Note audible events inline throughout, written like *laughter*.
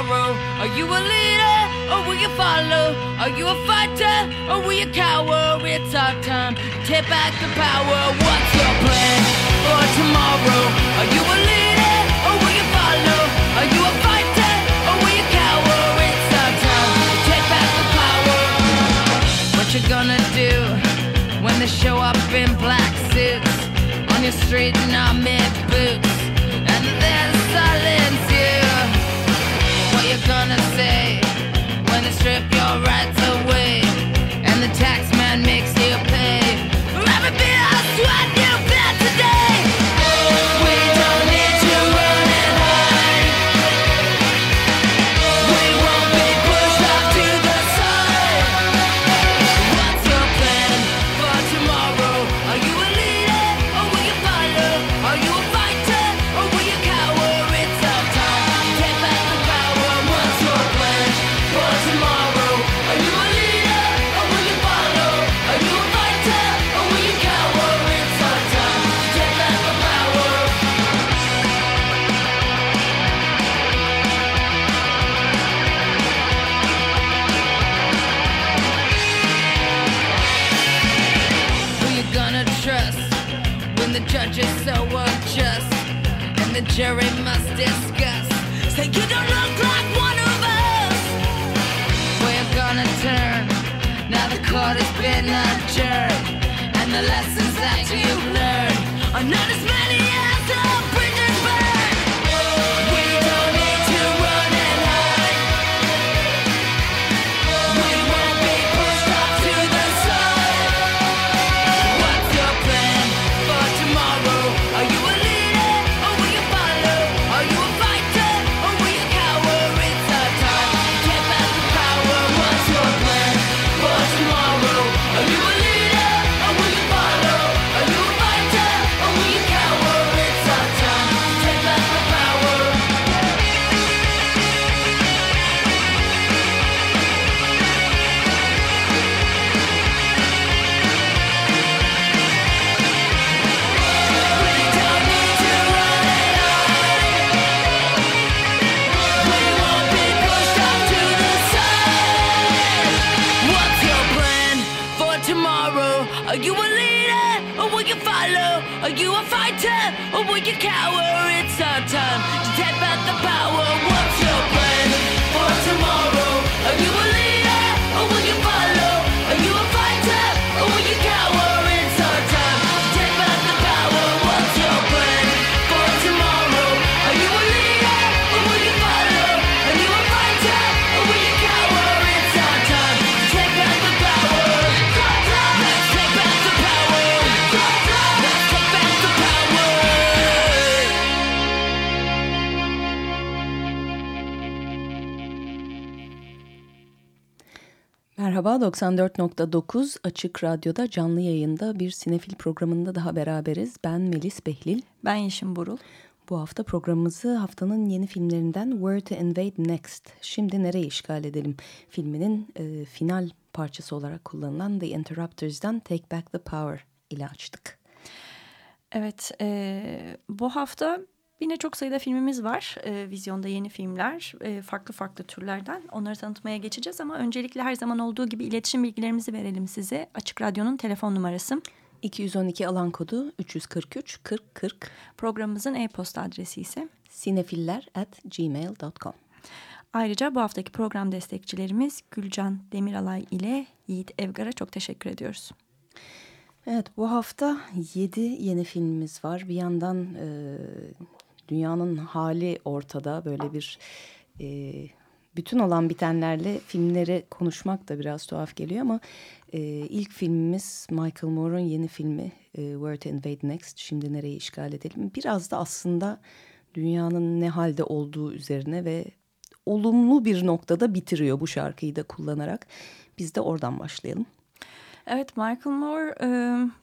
tomorrow? Are you a leader or will you follow? Are you a fighter or will you cower? It's our time to take back the power. What's your plan for tomorrow? Are you a leader or will you follow? Are you a fighter or will you cower? It's our time to take back the power. What you gonna do when they show up in black suits on your street in army boots? Gonna say when they strip your rights away and the tax man makes you pay? For every bit of sweat Merhaba 94.9 Açık Radyo'da canlı yayında bir sinefil programında daha beraberiz. Ben Melis Behlil. Ben Yeşim Burul. Bu hafta programımızı haftanın yeni filmlerinden Where to Invade Next, Şimdi Nereye İşgal Edelim filminin e, final parçası olarak kullanılan The Interrupters'dan Take Back the Power ile açtık. Evet, e, bu hafta yine çok sayıda filmimiz var. E, vizyonda yeni filmler, e, farklı farklı türlerden. Onları tanıtmaya geçeceğiz ama öncelikle her zaman olduğu gibi iletişim bilgilerimizi verelim size. Açık Radyo'nun telefon numarası. 212 alan kodu 343 40 40 Programımızın e-posta adresi ise. sinefiller at gmail.com. Ayrıca bu haftaki program destekçilerimiz Gülcan Demiralay ile Yiğit Evgar'a çok teşekkür ediyoruz. Evet bu hafta 7 yeni filmimiz var. Bir yandan e, dünyanın hali ortada böyle bir e, bütün olan bitenlerle filmleri konuşmak da biraz tuhaf geliyor ama e, ilk filmimiz Michael Moore'un yeni filmi e, Where to Invade Next. Şimdi nereyi işgal edelim? Biraz da aslında dünyanın ne halde olduğu üzerine ve olumlu bir noktada bitiriyor bu şarkıyı da kullanarak. Biz de oradan başlayalım. Evet Michael Moore, e,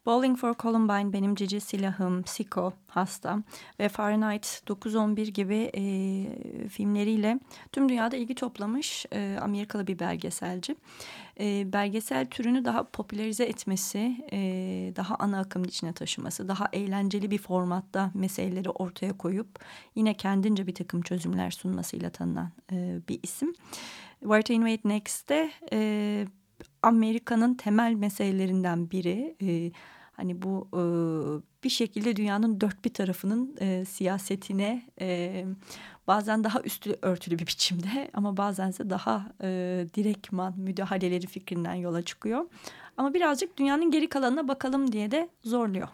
Bowling for Columbine, Benim Cici Silahım, Psycho, Hasta ve Fahrenheit 911 gibi e, filmleriyle tüm dünyada ilgi toplamış e, Amerikalı bir belgeselci. E, belgesel türünü daha popülerize etmesi, e, daha ana akımın içine taşıması, daha eğlenceli bir formatta meseleleri ortaya koyup yine kendince bir takım çözümler sunmasıyla tanınan e, bir isim. Where to Invade Next'te e, Amerika'nın temel meselelerinden biri. E, hani bu e, bir şekilde dünyanın dört bir tarafının e, siyasetine e, bazen daha üstü örtülü bir biçimde ama bazense daha e, direktman müdahaleleri fikrinden yola çıkıyor. Ama birazcık dünyanın geri kalanına bakalım diye de zorluyor.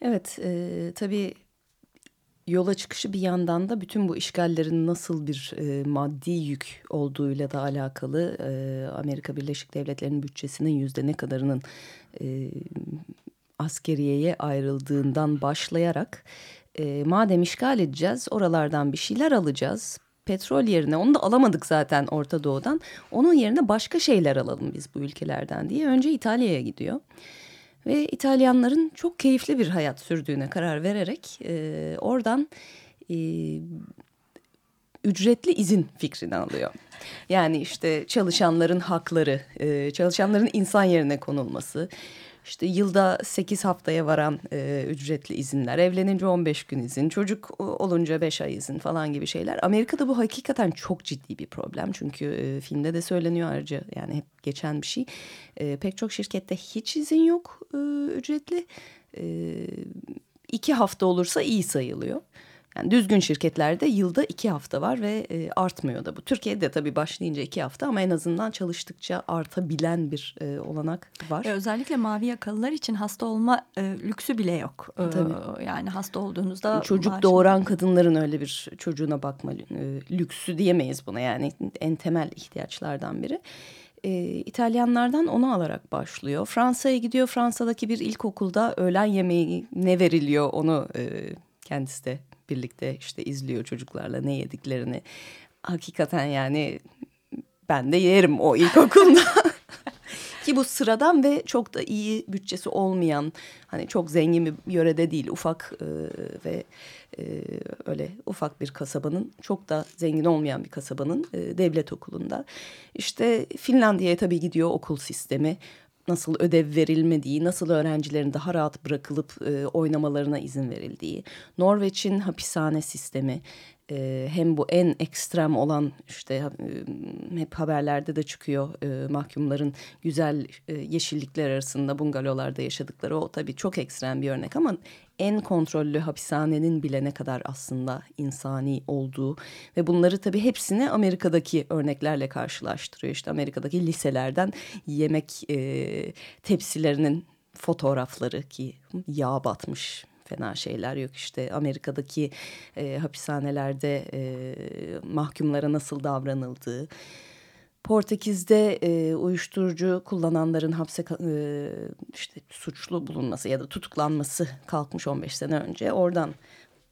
Evet e, tabii yola çıkışı bir yandan da bütün bu işgallerin nasıl bir e, maddi yük olduğuyla da alakalı e, Amerika Birleşik Devletleri'nin bütçesinin yüzde ne kadarının e, askeriyeye ayrıldığından başlayarak e, madem işgal edeceğiz oralardan bir şeyler alacağız. Petrol yerine onu da alamadık zaten Orta Doğu'dan. Onun yerine başka şeyler alalım biz bu ülkelerden diye önce İtalya'ya gidiyor. Ve İtalyanların çok keyifli bir hayat sürdüğüne karar vererek e, oradan e, ücretli izin fikrini alıyor. Yani işte çalışanların hakları, e, çalışanların insan yerine konulması, işte yılda 8 haftaya varan e, ücretli izinler, evlenince 15 gün izin, çocuk olunca 5 ay izin falan gibi şeyler. Amerika'da bu hakikaten çok ciddi bir problem. Çünkü e, filmde de söyleniyor ayrıca yani hep geçen bir şey. E, pek çok şirkette hiç izin yok e, ücretli. E, iki hafta olursa iyi sayılıyor. Yani düzgün şirketlerde yılda iki hafta var ve e, artmıyor da bu. Türkiye'de tabii başlayınca iki hafta ama en azından çalıştıkça artabilen bir e, olanak var. E, özellikle mavi yakalılar için hasta olma e, lüksü bile yok. E, Tabii. Yani hasta olduğunuzda... Çocuk maaşı- doğuran kadınların öyle bir çocuğuna bakma e, lüksü diyemeyiz buna yani en temel ihtiyaçlardan biri. E, İtalyanlardan onu alarak başlıyor. Fransa'ya gidiyor. Fransa'daki bir ilkokulda öğlen yemeği ne veriliyor onu e, kendisi de birlikte işte izliyor çocuklarla ne yediklerini. Hakikaten yani ben de yerim o ilkokulda. *laughs* Ki bu sıradan ve çok da iyi bütçesi olmayan hani çok zengin bir yörede değil ufak e, ve e, öyle ufak bir kasabanın çok da zengin olmayan bir kasabanın e, devlet okulunda. İşte Finlandiya'ya tabii gidiyor okul sistemi nasıl ödev verilmediği, nasıl öğrencilerin daha rahat bırakılıp e, oynamalarına izin verildiği, Norveç'in hapishane sistemi, e, hem bu en ekstrem olan işte e, hep haberlerde de çıkıyor e, mahkumların güzel e, yeşillikler arasında bungalovlarda yaşadıkları o tabii çok ekstrem bir örnek ama en kontrollü hapishanenin bile ne kadar aslında insani olduğu ve bunları tabii hepsini Amerika'daki örneklerle karşılaştırıyor. İşte Amerika'daki liselerden yemek e, tepsilerinin fotoğrafları ki yağ batmış fena şeyler yok işte Amerika'daki e, hapishanelerde e, mahkumlara nasıl davranıldığı. Portekiz'de e, uyuşturucu kullananların hapse e, işte suçlu bulunması ya da tutuklanması kalkmış 15 sene önce. Oradan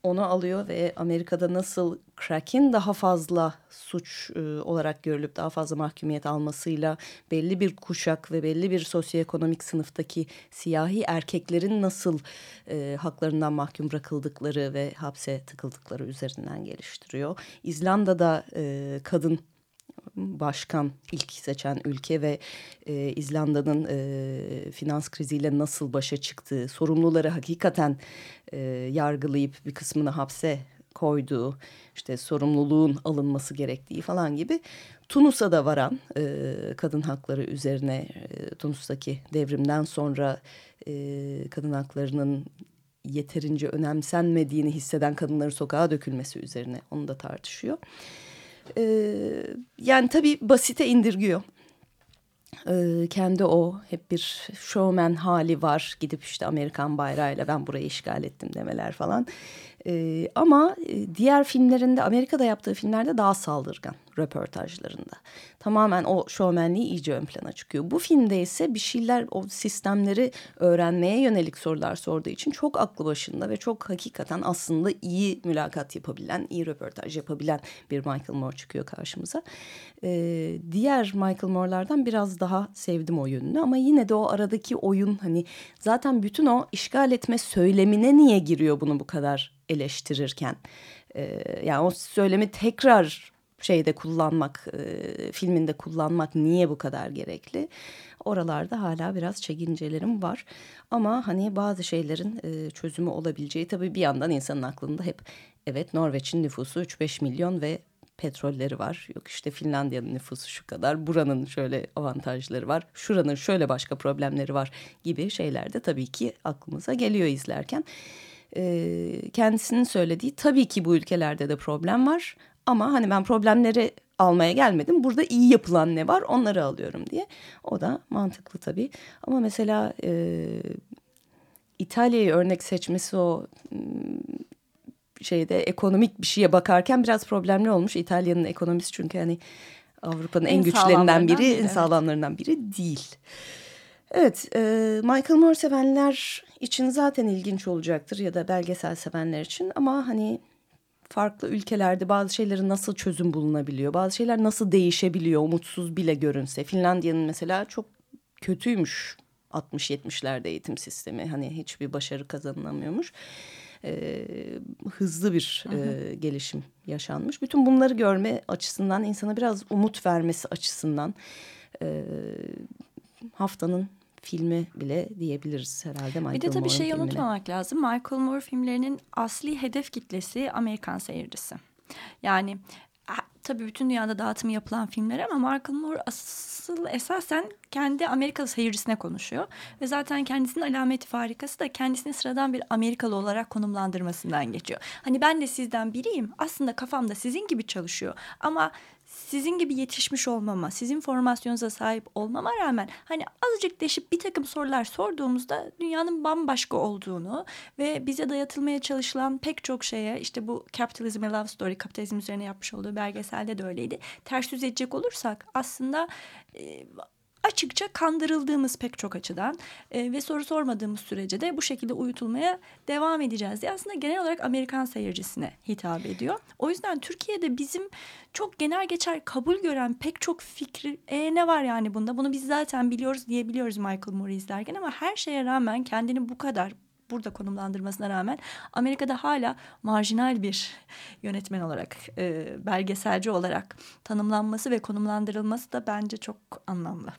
onu alıyor ve Amerika'da nasıl crack'in daha fazla suç e, olarak görülüp daha fazla mahkumiyet almasıyla belli bir kuşak ve belli bir sosyoekonomik sınıftaki siyahi erkeklerin nasıl e, haklarından mahkum bırakıldıkları ve hapse tıkıldıkları üzerinden geliştiriyor. İzlanda'da e, kadın başkan ilk seçen ülke ve e, İzlanda'nın e, finans kriziyle nasıl başa çıktığı, sorumluları hakikaten e, yargılayıp bir kısmını hapse koyduğu, işte sorumluluğun alınması gerektiği falan gibi Tunus'a da varan e, kadın hakları üzerine e, Tunus'taki devrimden sonra e, kadın haklarının yeterince önemsenmediğini hisseden kadınların sokağa dökülmesi üzerine onu da tartışıyor. Ee, yani tabii basite indirgiyor. Ee, kendi o hep bir showman hali var. Gidip işte Amerikan bayrağıyla ben burayı işgal ettim demeler falan. E, ama e, diğer filmlerinde Amerika'da yaptığı filmlerde daha saldırgan röportajlarında. Tamamen o şovmenliği iyice ön plana çıkıyor. Bu filmde ise bir şeyler o sistemleri öğrenmeye yönelik sorular sorduğu için çok aklı başında ve çok hakikaten aslında iyi mülakat yapabilen, iyi röportaj yapabilen bir Michael Moore çıkıyor karşımıza. Ee, diğer Michael Moore'lardan biraz daha sevdim o yönünü ama yine de o aradaki oyun hani zaten bütün o işgal etme söylemine niye giriyor bunu bu kadar eleştirirken? Ee, yani o söylemi tekrar şeyde kullanmak, e, filminde kullanmak niye bu kadar gerekli? Oralarda hala biraz çekincelerim var. Ama hani bazı şeylerin e, çözümü olabileceği tabii bir yandan insanın aklında hep evet Norveç'in nüfusu 3-5 milyon ve petrolleri var. Yok işte Finlandiya'nın nüfusu şu kadar, buranın şöyle avantajları var, şuranın şöyle başka problemleri var gibi şeyler de tabii ki aklımıza geliyor izlerken. Ee, kendisinin söylediği tabii ki bu ülkelerde de problem var ama hani ben problemleri almaya gelmedim. Burada iyi yapılan ne var onları alıyorum diye. O da mantıklı tabii. Ama mesela e, İtalya'yı örnek seçmesi o şeyde ekonomik bir şeye bakarken biraz problemli olmuş. İtalya'nın ekonomisi çünkü hani Avrupa'nın en, En güçlerinden biri, biri, en evet. sağlamlarından biri değil. Evet, e, Michael Moore sevenler için zaten ilginç olacaktır ya da belgesel sevenler için ama hani farklı ülkelerde bazı şeylerin nasıl çözüm bulunabiliyor, bazı şeyler nasıl değişebiliyor, umutsuz bile görünse. Finlandiya'nın mesela çok kötüymüş 60-70'lerde eğitim sistemi, hani hiçbir başarı kazanılamıyormuş. E, hızlı bir e, gelişim yaşanmış. Bütün bunları görme açısından insana biraz umut vermesi açısından e, haftanın filmi bile diyebiliriz herhalde Michael Bir de tabii Moore'un şeyi filmine. unutmamak lazım. Michael Moore filmlerinin asli hedef kitlesi Amerikan seyircisi. Yani tabii bütün dünyada dağıtımı yapılan filmler ama Michael Moore asıl esasen kendi Amerikalı seyircisine konuşuyor. Ve zaten kendisinin alameti farikası da kendisini sıradan bir Amerikalı olarak konumlandırmasından geçiyor. Hani ben de sizden biriyim. Aslında kafamda sizin gibi çalışıyor. Ama sizin gibi yetişmiş olmama, sizin formasyonunuza sahip olmama rağmen hani azıcık deşip bir takım sorular sorduğumuzda dünyanın bambaşka olduğunu ve bize dayatılmaya çalışılan pek çok şeye işte bu Capitalism a Love Story, kapitalizm üzerine yapmış olduğu belgeselde de öyleydi. Ters yüz edecek olursak aslında e, açıkça kandırıldığımız pek çok açıdan e, ve soru sormadığımız sürece de bu şekilde uyutulmaya devam edeceğiz diye aslında genel olarak Amerikan seyircisine hitap ediyor. O yüzden Türkiye'de bizim çok genel geçer kabul gören pek çok fikri e, ne var yani bunda bunu biz zaten biliyoruz diyebiliyoruz Michael Moore'u izlerken ama her şeye rağmen kendini bu kadar burada konumlandırmasına rağmen Amerika'da hala marjinal bir yönetmen olarak, e, belgeselci olarak tanımlanması ve konumlandırılması da bence çok anlamlı.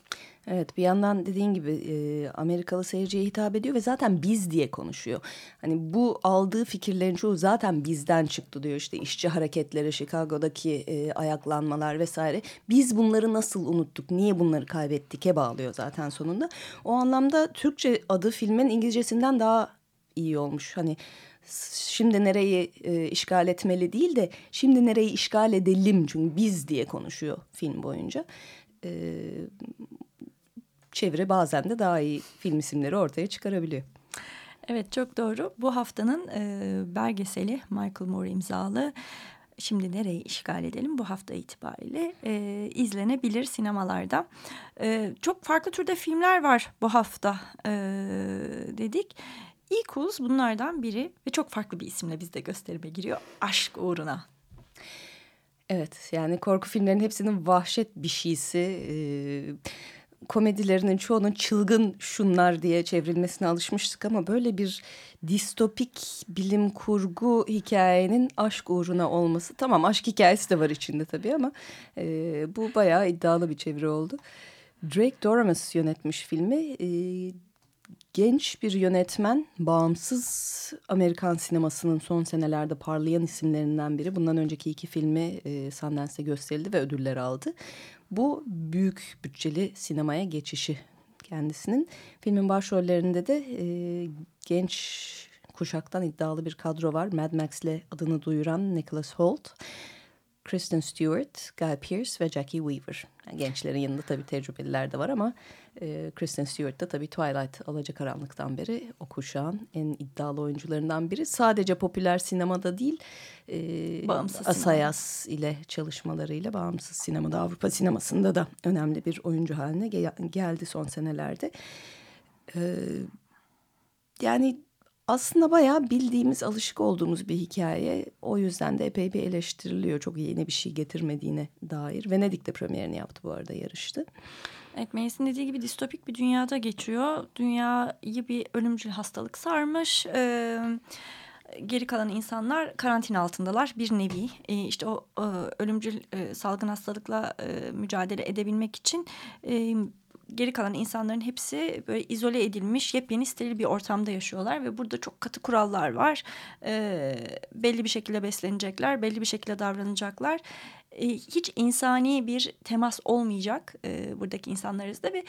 Evet bir yandan dediğin gibi e, Amerikalı seyirciye hitap ediyor ve zaten biz diye konuşuyor. Hani bu aldığı fikirlerin çoğu zaten bizden çıktı diyor işte işçi hareketleri, Chicago'daki e, ayaklanmalar vesaire. Biz bunları nasıl unuttuk, niye bunları kaybettik'e bağlıyor zaten sonunda. O anlamda Türkçe adı filmin İngilizcesinden daha iyi olmuş. Hani şimdi nereyi e, işgal etmeli değil de şimdi nereyi işgal edelim çünkü biz diye konuşuyor film boyunca. E, çeviri bazen de daha iyi film isimleri ortaya çıkarabiliyor. Evet çok doğru. Bu haftanın e, belgeseli Michael Moore imzalı. Şimdi nereyi işgal edelim bu hafta itibariyle e, izlenebilir sinemalarda. E, çok farklı türde filmler var bu hafta e, dedik. Equals bunlardan biri ve çok farklı bir isimle bizde gösterime giriyor. Aşk uğruna. Evet yani korku filmlerinin hepsinin vahşet bir şeysi. E, komedilerinin çoğunun çılgın şunlar diye çevrilmesine alışmıştık ama böyle bir distopik bilim kurgu hikayenin aşk uğruna olması. Tamam aşk hikayesi de var içinde tabii ama e, bu bayağı iddialı bir çeviri oldu. Drake Doremus yönetmiş filmi. E, genç bir yönetmen, bağımsız Amerikan sinemasının son senelerde parlayan isimlerinden biri. Bundan önceki iki filmi e, Sundance'de gösterildi ve ödüller aldı. Bu büyük bütçeli sinemaya geçişi kendisinin. Filmin başrollerinde de e, genç kuşaktan iddialı bir kadro var. Mad Max'le adını duyuran Nicholas Hoult. Kristen Stewart, Guy Pearce ve Jackie Weaver. Yani gençlerin yanında tabii tecrübeliler de var ama e, Kristen Stewart da tabii Twilight Alacakaranlık'tan beri o kuşağın en iddialı oyuncularından biri. Sadece popüler sinemada değil, e, Bağımsız Asayas ile çalışmalarıyla bağımsız sinemada, Avrupa sinemasında da önemli bir oyuncu haline gel- geldi son senelerde. E, yani aslında bayağı bildiğimiz, alışık olduğumuz bir hikaye. O yüzden de epey bir eleştiriliyor. Çok yeni bir şey getirmediğine dair. Venedik'te premierini yaptı bu arada yarıştı. Evet Melis'in dediği gibi distopik bir dünyada geçiyor. Dünyayı bir ölümcül hastalık sarmış. Ee, geri kalan insanlar karantina altındalar bir nevi. Ee, işte o e, ölümcül e, salgın hastalıkla e, mücadele edebilmek için... E, geri kalan insanların hepsi böyle izole edilmiş yepyeni steril bir ortamda yaşıyorlar ve burada çok katı kurallar var. Ee, belli bir şekilde beslenecekler, belli bir şekilde davranacaklar. Ee, hiç insani bir temas olmayacak e, buradaki insanlar arasında ve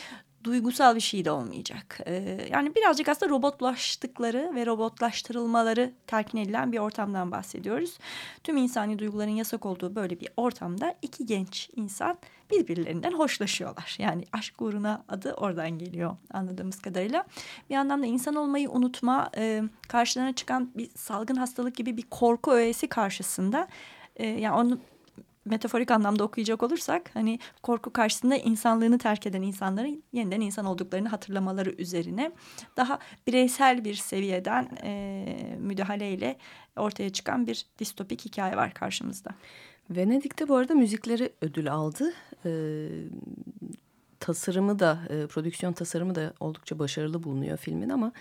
duygusal bir şey de olmayacak. Ee, yani birazcık aslında robotlaştıkları ve robotlaştırılmaları telkin edilen bir ortamdan bahsediyoruz. Tüm insani duyguların yasak olduğu böyle bir ortamda iki genç insan birbirlerinden hoşlaşıyorlar. Yani aşk uğruna adı oradan geliyor anladığımız kadarıyla. Bir yandan da insan olmayı unutma, e, karşılarına çıkan bir salgın hastalık gibi bir korku öğesi karşısında... E, yani onu metaforik anlamda okuyacak olursak hani korku karşısında insanlığını terk eden insanların yeniden insan olduklarını hatırlamaları üzerine daha bireysel bir seviyeden e, müdahaleyle ortaya çıkan bir distopik hikaye var karşımızda. Venedik'te bu arada müzikleri ödül aldı. Ee, tasarımı da, e, prodüksiyon tasarımı da oldukça başarılı bulunuyor filmin ama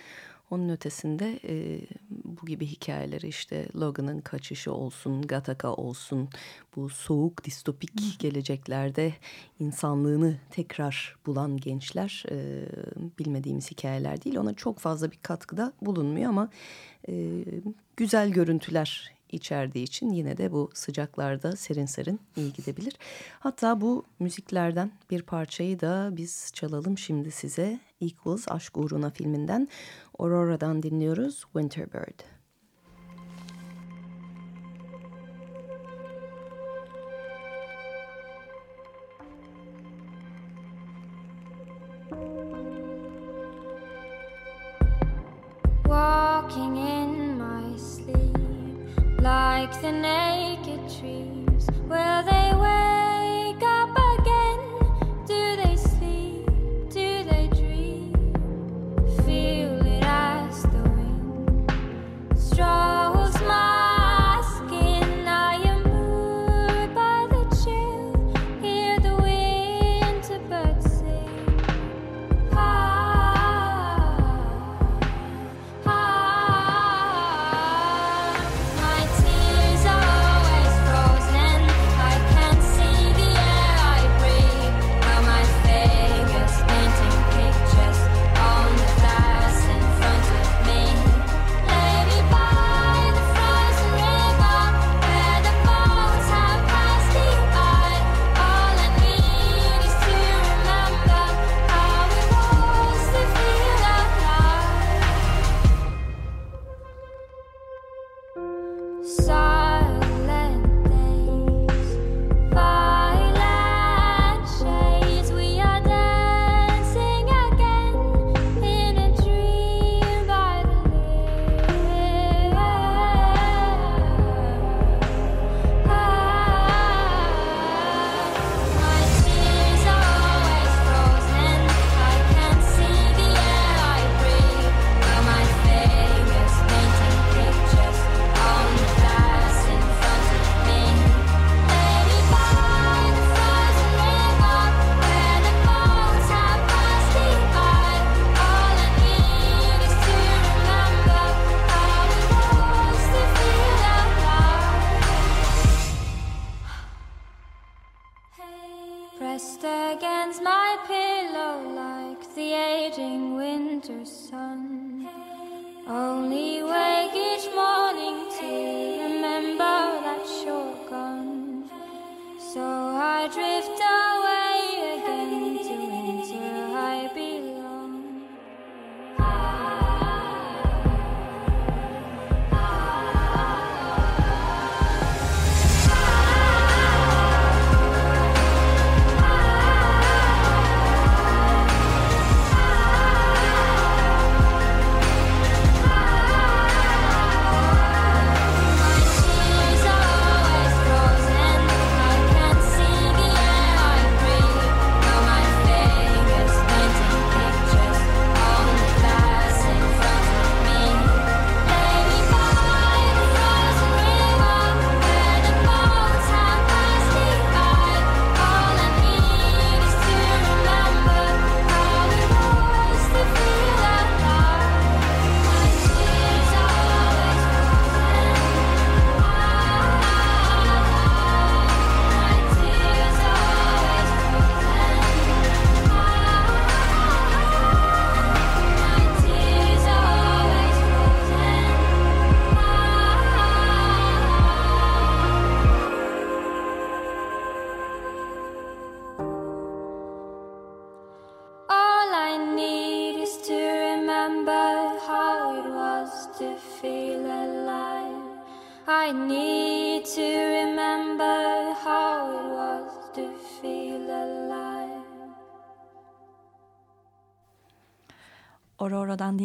onun ötesinde e, bu gibi hikayeleri işte Logan'ın kaçışı olsun, Gattaca olsun, bu soğuk distopik geleceklerde insanlığını tekrar bulan gençler e, bilmediğimiz hikayeler değil. Ona çok fazla bir katkıda bulunmuyor ama e, güzel görüntüler içerdiği için yine de bu sıcaklarda serin serin iyi gidebilir. Hatta bu müziklerden bir parçayı da biz çalalım şimdi size. Equals Aşk Uğruna filminden Aurora'dan dinliyoruz Winterbird. Walking the naked trees. Will they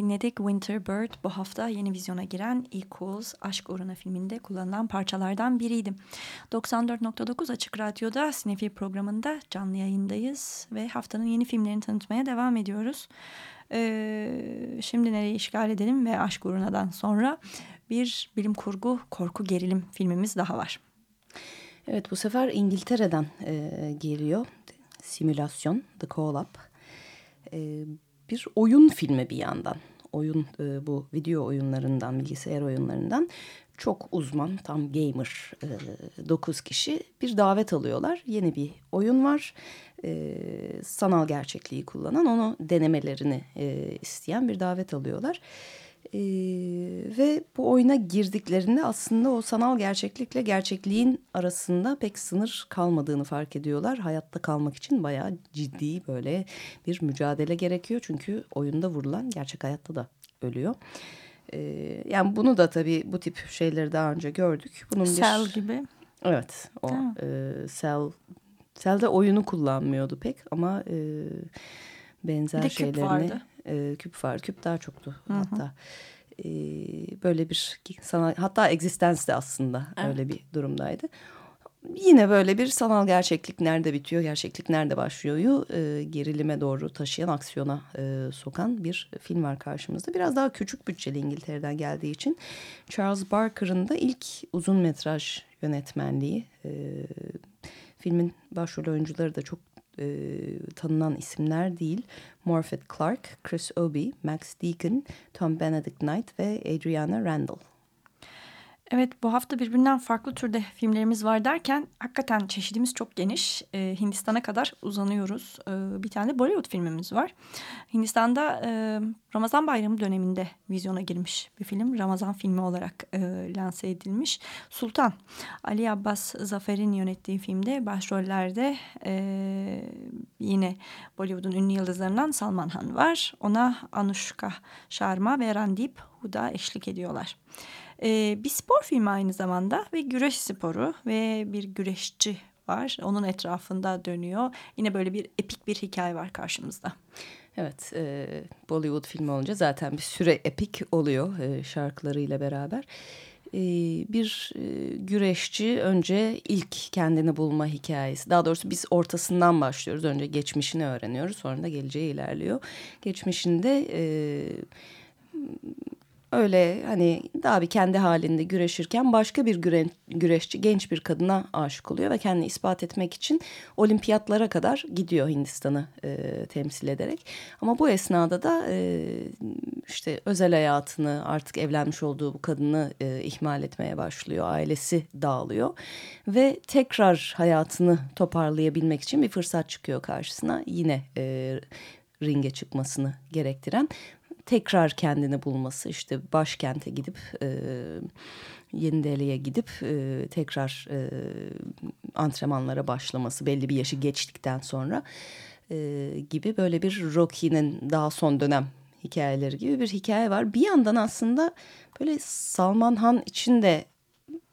dinledik Winter Bird bu hafta yeni vizyona giren Equals Aşk Uğruna filminde kullanılan parçalardan biriydi. 94.9 Açık Radyo'da Sinefil programında canlı yayındayız ve haftanın yeni filmlerini tanıtmaya devam ediyoruz. Ee, şimdi nereyi işgal edelim ve Aşk Uğruna'dan sonra bir bilim kurgu korku gerilim filmimiz daha var. Evet bu sefer İngiltere'den e, geliyor. Simülasyon, The Call Up. E, bir oyun filmi bir yandan. Oyun e, bu video oyunlarından, bilgisayar oyunlarından çok uzman, tam gamer e, 9 kişi bir davet alıyorlar. Yeni bir oyun var. E, sanal gerçekliği kullanan, onu denemelerini e, isteyen bir davet alıyorlar. Ee, ve bu oyuna girdiklerinde aslında o sanal gerçeklikle gerçekliğin arasında pek sınır kalmadığını fark ediyorlar. Hayatta kalmak için bayağı ciddi böyle bir mücadele gerekiyor. Çünkü oyunda vurulan gerçek hayatta da ölüyor. Ee, yani bunu da tabii bu tip şeyleri daha önce gördük. Bunun Cell bir... gibi. Evet o mi? e, Cell, Cell'de oyunu kullanmıyordu pek ama e, benzer Bir de şeylerini vardı. E, küp var. Küp daha çoktu hatta. E, böyle bir sanal hatta Existence de aslında Evet. öyle bir durumdaydı. Yine böyle bir sanal gerçeklik nerede bitiyor, gerçeklik nerede başlıyor'yu e, gerilime doğru taşıyan, aksiyona e, sokan bir film var karşımızda. Biraz daha küçük bütçeli İngiltere'den geldiği için Charles Barker'ın da ilk uzun metraj yönetmenliği. E, filmin başrol oyuncuları da çok e, tanınan isimler değil. Morfett Clark, Chris Obi, Max Deacon, Tom Benedict Knight ve Adriana Randall. Evet bu hafta birbirinden farklı türde filmlerimiz var derken hakikaten çeşidimiz çok geniş. Ee, Hindistan'a kadar uzanıyoruz. Ee, bir tane de Bollywood filmimiz var. Hindistan'da e, Ramazan bayramı döneminde vizyona girmiş bir film. Ramazan filmi olarak e, lanse edilmiş. Sultan. Ali Abbas Zafer'in yönettiği filmde başrollerde e, yine Bollywood'un ünlü yıldızlarından Salman Han var. Ona Anushka Sharma ve Randip Huda eşlik ediyorlar. Ee, bir spor filmi aynı zamanda ve güreş sporu ve bir güreşçi var. Onun etrafında dönüyor. Yine böyle bir epik bir hikaye var karşımızda. Evet, e, Bollywood filmi olunca zaten bir süre epik oluyor e, şarkılarıyla beraber. E, bir e, güreşçi önce ilk kendini bulma hikayesi. Daha doğrusu biz ortasından başlıyoruz. Önce geçmişini öğreniyoruz, sonra da geleceğe ilerliyor. Geçmişinde... E, öyle hani daha bir kendi halinde güreşirken başka bir güre, güreşçi genç bir kadına aşık oluyor ve kendini ispat etmek için olimpiyatlara kadar gidiyor Hindistan'ı e, temsil ederek. Ama bu esnada da e, işte özel hayatını artık evlenmiş olduğu bu kadını e, ihmal etmeye başlıyor. Ailesi dağılıyor ve tekrar hayatını toparlayabilmek için bir fırsat çıkıyor karşısına. Yine e, ringe çıkmasını gerektiren tekrar kendini bulması işte başkente gidip e, Yeni Delhi'ye gidip e, tekrar e, antrenmanlara başlaması belli bir yaşı geçtikten sonra e, gibi böyle bir Rocky'nin daha son dönem hikayeleri gibi bir hikaye var. Bir yandan aslında böyle Salman Han için de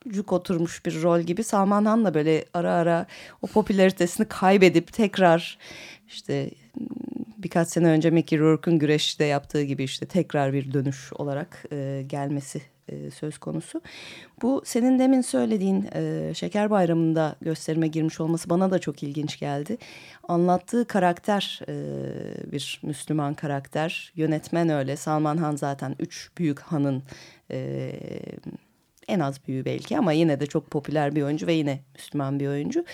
cuk oturmuş bir rol gibi Salman Han da böyle ara ara o popülaritesini kaybedip tekrar işte birkaç sene önce Mickey Rourke'un güreşte yaptığı gibi işte tekrar bir dönüş olarak e, gelmesi e, söz konusu. Bu senin demin söylediğin e, Şeker Bayramı'nda gösterime girmiş olması bana da çok ilginç geldi. Anlattığı karakter e, bir Müslüman karakter. Yönetmen öyle. Salman Han zaten üç büyük hanın e, en az büyüğü belki ama yine de çok popüler bir oyuncu ve yine Müslüman bir oyuncu.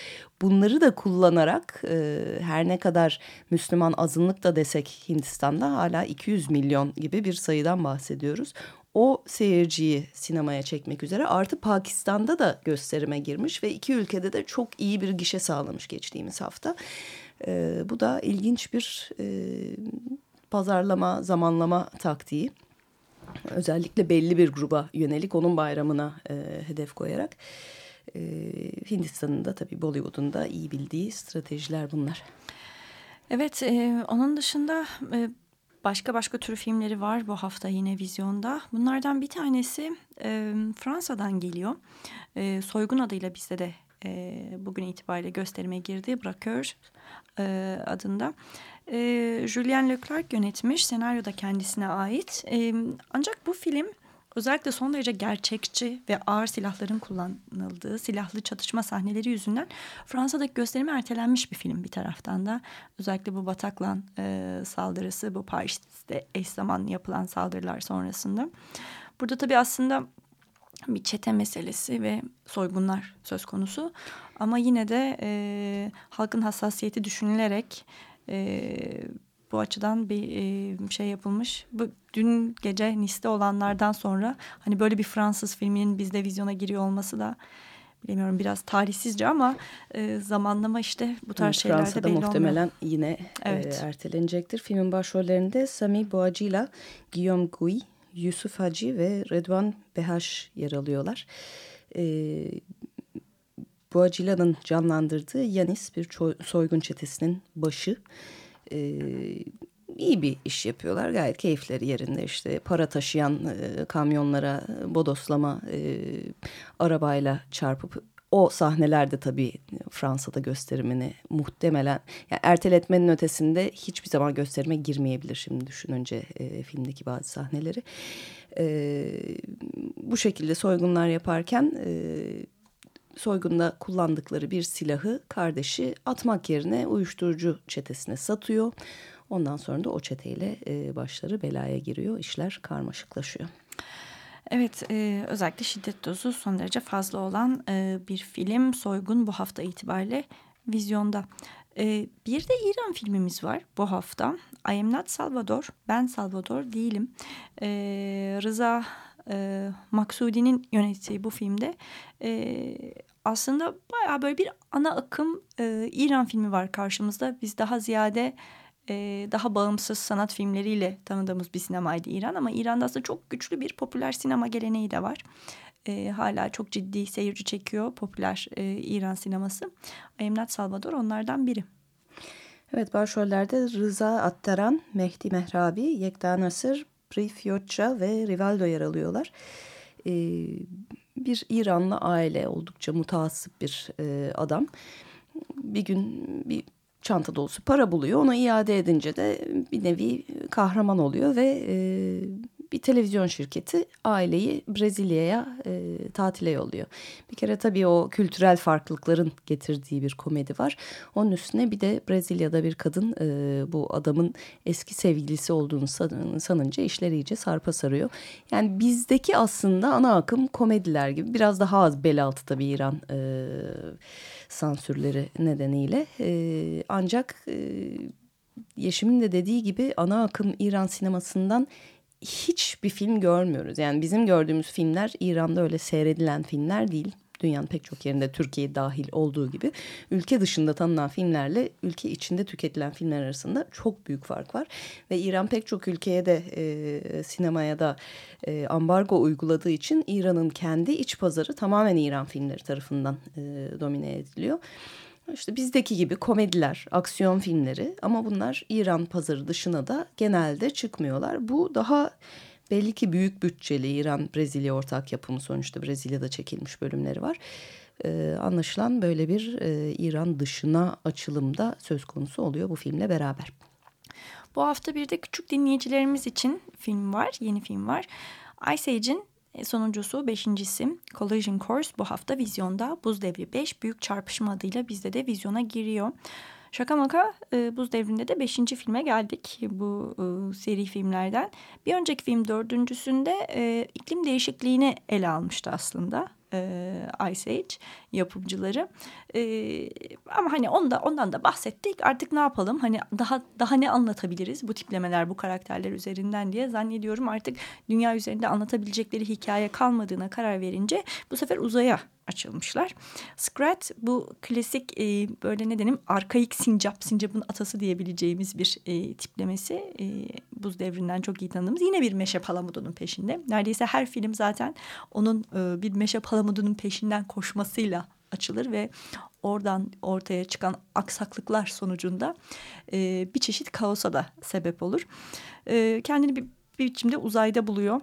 Bunları da kullanarak e, her ne kadar Müslüman azınlık da desek Hindistan'da hala 200 milyon gibi bir sayıdan bahsediyoruz. O seyirciyi sinemaya çekmek üzere artı Pakistan'da da gösterime girmiş ve iki ülkede de çok iyi bir gişe sağlamış geçtiğimiz hafta. E, bu da ilginç bir e, pazarlama, zamanlama taktiği özellikle belli bir gruba yönelik onun bayramına e, hedef koyarak e, Hindistan'ın da tabii Bollywood'un da iyi bildiği stratejiler bunlar. Evet, e, onun dışında e, başka başka tür filmleri var bu hafta yine vizyonda. Bunlardan bir tanesi e, Fransa'dan geliyor. E, Soygun adıyla bizde de e, bugün itibariyle gösterime girdi. Braqueur e, adında. E, Julien Leclerc yönetmiş. Senaryo da kendisine ait. E, ancak bu film özellikle son derece gerçekçi ve ağır silahların kullanıldığı silahlı çatışma sahneleri yüzünden Fransa'daki gösterimi ertelenmiş bir film bir taraftan da. Özellikle bu Bataklan e, saldırısı, bu Paris'te eş zaman yapılan saldırılar sonrasında. Burada tabii aslında bir çete meselesi ve soygunlar söz konusu. Ama yine de e, halkın hassasiyeti düşünülerek e, bu açıdan bir e, şey yapılmış. Bu dün gece Nice'de olanlardan sonra hani böyle bir Fransız filminin bizde vizyona giriyor olması da bilemiyorum biraz tarihsizce ama e, zamanlama işte bu tarz Evet, şeylerde Fransa'da belli muhtemelen olmuyor. yine Evet. e, ertelenecektir. Filmin başrollerinde Sami Boacı'yla Guillaume Gouy, Yusuf Hacı ve Redvan Behaş yer alıyorlar. E, Boacı'nın canlandırdığı Yanis bir soygun çetesinin başı. E, iyi bir iş yapıyorlar. Gayet keyifleri yerinde işte para taşıyan e, kamyonlara bodoslama e, arabayla çarpıp o sahnelerde tabii Fransa'da gösterimini muhtemelen yani erteletmenin ötesinde hiçbir zaman gösterime girmeyebilir şimdi düşününce e, filmdeki bazı sahneleri. E, bu şekilde soygunlar yaparken e, soygunda kullandıkları bir silahı kardeşi atmak yerine uyuşturucu çetesine satıyor. Ondan sonra da o çeteyle e, başları belaya giriyor. İşler karmaşıklaşıyor. Evet e, özellikle şiddet dozu son derece fazla olan e, bir film Soygun bu hafta itibariyle vizyonda. E, bir de İran filmimiz var bu hafta. I am not Salvador. Ben Salvador değilim. E, Rıza e, Maksudi'nin yönettiği bu filmde e, aslında bayağı böyle bir ana akım e, İran filmi var karşımızda. Biz daha ziyade e, daha bağımsız sanat filmleriyle tanıdığımız bir sinemaydı İran ama İran'da aslında çok güçlü bir popüler sinema geleneği de var. E, hala çok ciddi seyirci çekiyor popüler e, İran sineması. Emnat Salvador onlardan biri. Evet başrollerde Rıza Attaran, Mehdi Mehrabi, Yekta Nasır, Prif Yotça ve Rivaldo yer alıyorlar. Ee, bir İranlı aile oldukça mutaassıp bir e, adam. Bir gün bir çanta dolusu para buluyor. Onu iade edince de bir nevi kahraman oluyor ve e, bir televizyon şirketi aileyi Brezilya'ya e, tatile yolluyor. Bir kere tabii o kültürel farklılıkların getirdiği bir komedi var. Onun üstüne bir de Brezilya'da bir kadın e, bu adamın eski sevgilisi olduğunu san- sanınca işleri iyice sarpa sarıyor. Yani bizdeki aslında ana akım komediler gibi biraz daha az bel altı tabii İran e, sansürleri nedeniyle. E, ancak e, Yeşim'in de dediği gibi ana akım İran sinemasından hiçbir film görmüyoruz. Yani bizim gördüğümüz filmler İran'da öyle seyredilen filmler değil. Dünyanın pek çok yerinde Türkiye dahil olduğu gibi ülke dışında tanınan filmlerle ülke içinde tüketilen filmler arasında çok büyük fark var. Ve İran pek çok ülkeye de e, sinemaya da e, ambargo uyguladığı için İran'ın kendi iç pazarı tamamen İran filmleri tarafından e, domine ediliyor. İşte bizdeki gibi komediler, aksiyon filmleri ama bunlar İran pazarı dışına da genelde çıkmıyorlar. Bu daha belli ki büyük bütçeli İran-Brezilya ortak yapımı sonuçta Brezilya'da çekilmiş bölümleri var. Ee, anlaşılan böyle bir e, İran dışına açılımda söz konusu oluyor bu filmle beraber. Bu hafta bir de küçük dinleyicilerimiz için film var, yeni film var. Ice Age'in sonuncusu, beşincisi Collision Course bu hafta vizyonda. Buz Devri 5 Büyük Çarpışma adıyla bizde de vizyona giriyor. Şaka maka e, Buz Devri'nde de beşinci filme geldik bu e, seri filmlerden. Bir önceki film dördüncüsünde e, iklim değişikliğini ele almıştı aslında e, Ice Age yapımcıları. E, ama hani onda, ondan da bahsettik. Artık ne yapalım? Hani daha daha ne anlatabiliriz bu tiplemeler, bu karakterler üzerinden diye zannediyorum artık dünya üzerinde anlatabilecekleri hikaye kalmadığına karar verince bu sefer uzaya açılmışlar. Scrat bu klasik e, böyle ne dedim arkaik sincap, sincapın atası diyebileceğimiz bir e, tiplemesi. E, buz devrinden çok iyi tanıdığımız yine bir meşe palamudunun peşinde. Neredeyse her film zaten onun e, bir meşe palamudunun peşinden koşmasıyla açılır ve oradan ortaya çıkan aksaklıklar sonucunda e, bir çeşit kaosa da sebep olur. E, kendini bir, bir biçimde uzayda buluyor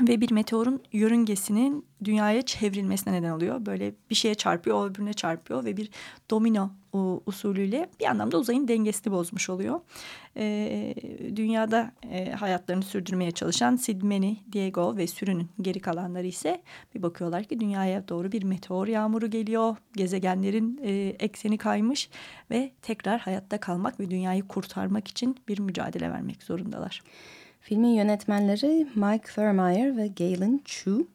ve bir meteorun yörüngesinin dünyaya çevrilmesine neden oluyor. Böyle bir şeye çarpıyor, o öbürüne çarpıyor ve bir domino usulüyle bir anlamda uzayın dengesini bozmuş oluyor. Ee, dünyada e, hayatlarını sürdürmeye çalışan Sid, Manny, Diego ve sürünün geri kalanları ise bir bakıyorlar ki dünyaya doğru bir meteor yağmuru geliyor. Gezegenlerin e, ekseni kaymış ve tekrar hayatta kalmak ve dünyayı kurtarmak için bir mücadele vermek zorundalar. Filmin yönetmenleri Mike Thurmeyer ve Galen Chu.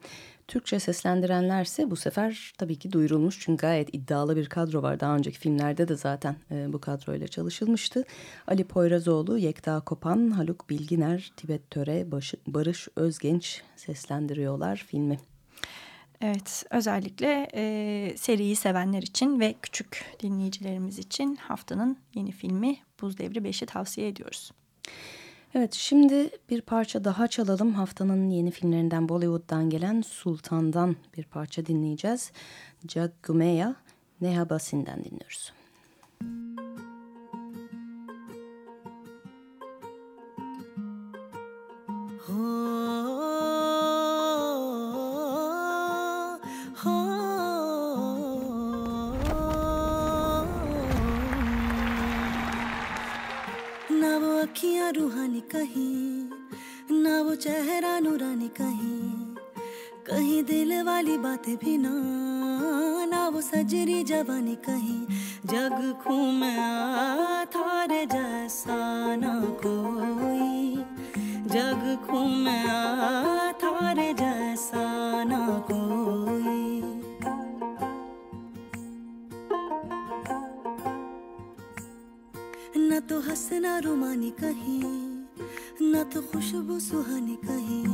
Türkçe seslendirenlerse bu sefer tabii ki duyurulmuş çünkü gayet iddialı bir kadro var. Daha önceki filmlerde de zaten e, bu kadroyla çalışılmıştı. Ali Poyrazoğlu, Yekta Kopan, Haluk Bilginer, Tibet Töre, Başı- Barış Özgenç seslendiriyorlar filmi. Evet, özellikle e, seriyi sevenler için ve küçük dinleyicilerimiz için haftanın yeni filmi Buz Devri 5'i tavsiye ediyoruz. Evet şimdi bir parça daha çalalım. Haftanın yeni filmlerinden Bollywood'dan gelen Sultan'dan bir parça dinleyeceğiz. Gumeya, Neha Basin'den dinliyoruz. ना कहीं, ना वो चेहरा नूरानी कहीं कहीं दिल वाली बातें भी ना ना वो सजरी जवानी कहीं। जग घूमा थारे जैसा ना कोई, जग घूमा थारे जैसा ना कोई। न तो हंसना रुमानी कहीं न तो खुशबू सुहानी कहीं,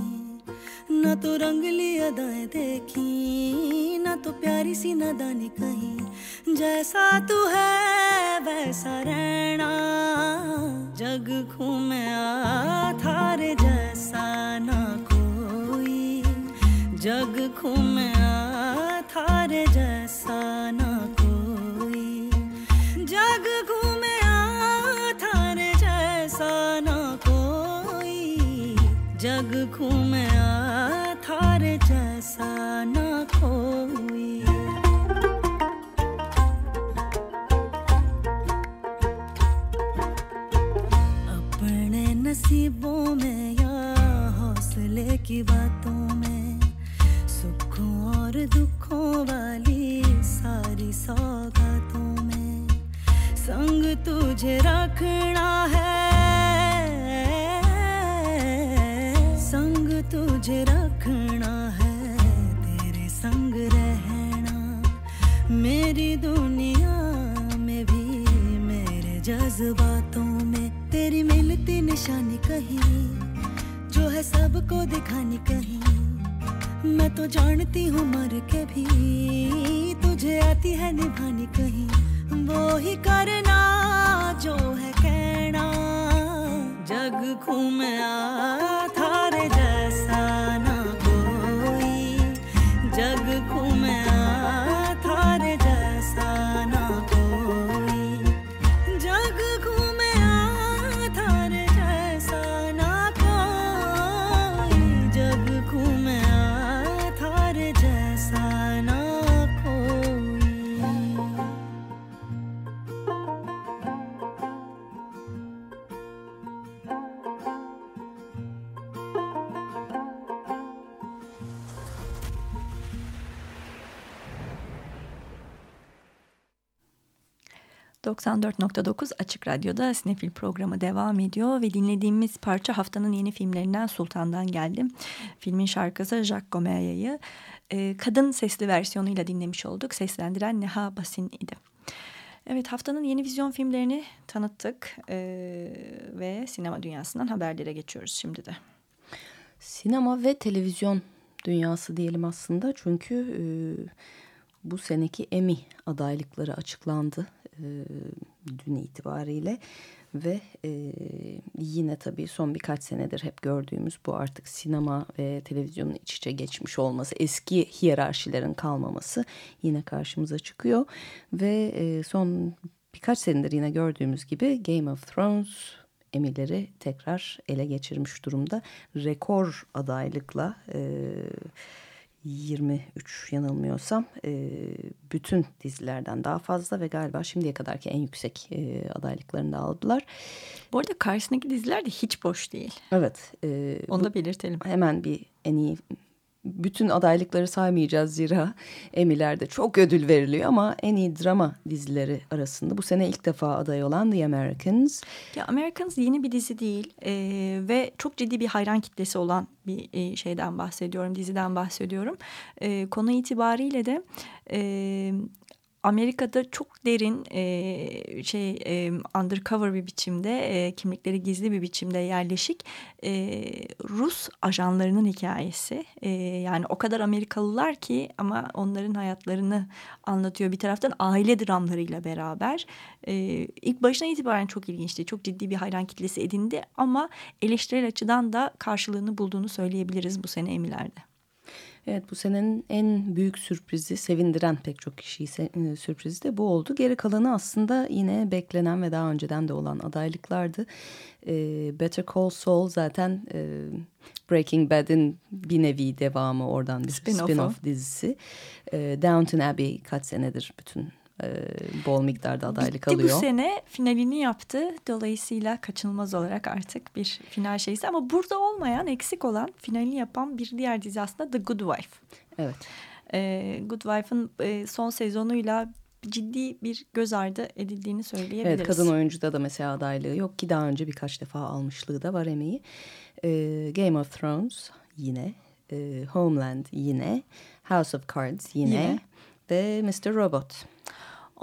न तो रंगली अदाएँ देखी, न तो प्यारी सी नदानी कहीं। जैसा तू है, वैसा रहना, जग घूमे थारे जैसा ना कोई। जग घूमे थारे जैसा ना की बातों में सुखों और दुखों वाली सारी सौगातों में संग तुझे रखना है। संग तुझे रखना है। तेरे संग रहना मेरी दुनिया में भी, मेरे जज्बातों में तेरी मिलती निशानी कहीं जो है सबको दिखाने कहीं। मैं तो जानती हूँ मर के भी, तुझे आती है निभानी कहीं। वो ही करना जो है कहना। जग घूम आ थारे जैसा ...94.9 Açık Radyo'da Sinefil programı devam ediyor... ...ve dinlediğimiz parça haftanın yeni filmlerinden Sultan'dan geldim. Filmin şarkısı Jacques Gomerya'yı... e, ...kadın sesli versiyonuyla dinlemiş olduk. Seslendiren Neha Basin idi. Evet haftanın yeni vizyon filmlerini tanıttık... e, ...ve sinema dünyasından haberlere geçiyoruz şimdi de. Sinema ve televizyon dünyası diyelim aslında çünkü e, bu seneki Emmy adaylıkları açıklandı. E, dün itibariyle ve e, yine tabii son birkaç senedir hep gördüğümüz bu artık sinema ve televizyonun iç içe geçmiş olması, eski hiyerarşilerin kalmaması yine karşımıza çıkıyor ve e, son birkaç senedir yine gördüğümüz gibi Game of Thrones emirleri tekrar ele geçirmiş durumda. Rekor adaylıkla e, 23 yanılmıyorsam e, bütün dizilerden daha fazla ve galiba şimdiye kadarki en yüksek e, adaylıklarını da aldılar. Bu arada karşısındaki diziler de hiç boş değil. Evet. E, Onu bu- da belirtelim. hemen bir en iyi bütün adaylıkları saymayacağız zira Emmy'lerde çok ödül veriliyor ama en iyi drama dizileri arasında bu sene ilk defa aday olan The Americans. Ya Americans yeni bir dizi değil Ee, ve çok ciddi bir hayran kitlesi olan bir e, şeyden bahsediyorum, diziden bahsediyorum. Ee, konu itibariyle de e, Amerika'da çok derin e, şey e, undercover bir biçimde e, kimlikleri gizli bir biçimde yerleşik e, Rus ajanlarının hikayesi. E, yani o kadar Amerikalılar ki ama onların hayatlarını anlatıyor bir taraftan aile dramlarıyla beraber. E, ilk başına itibaren çok ilginçti. Çok ciddi bir hayran kitlesi edindi ama eleştirel açıdan da karşılığını bulduğunu söyleyebiliriz bu sene Emmy'lerde. Evet bu senenin en büyük sürprizi, sevindiren pek çok kişiyi e, sürprizi de bu oldu. Geri kalanı aslında yine beklenen ve daha önceden de olan adaylıklardı. E, Better Call Saul zaten e, Breaking Bad'in bir nevi devamı oradan bir spin-off dizisi. E, Downton Abbey kaç senedir bütün e, bol miktarda adaylık Bitti alıyor. bu sene finalini yaptı. Dolayısıyla kaçınılmaz olarak artık bir final şeysi. Ama burada olmayan, eksik olan, finalini yapan bir diğer dizi aslında The Good Wife. Evet. Ee, Good Wife'ın e, son sezonuyla ciddi bir göz ardı edildiğini söyleyebiliriz. Evet kadın oyuncuda da mesela adaylığı yok ki daha önce birkaç defa almışlığı da var emeği. Ee, Game of Thrones yine, Homeland yine, House of Cards yine, Yine. ve Mr. Robot.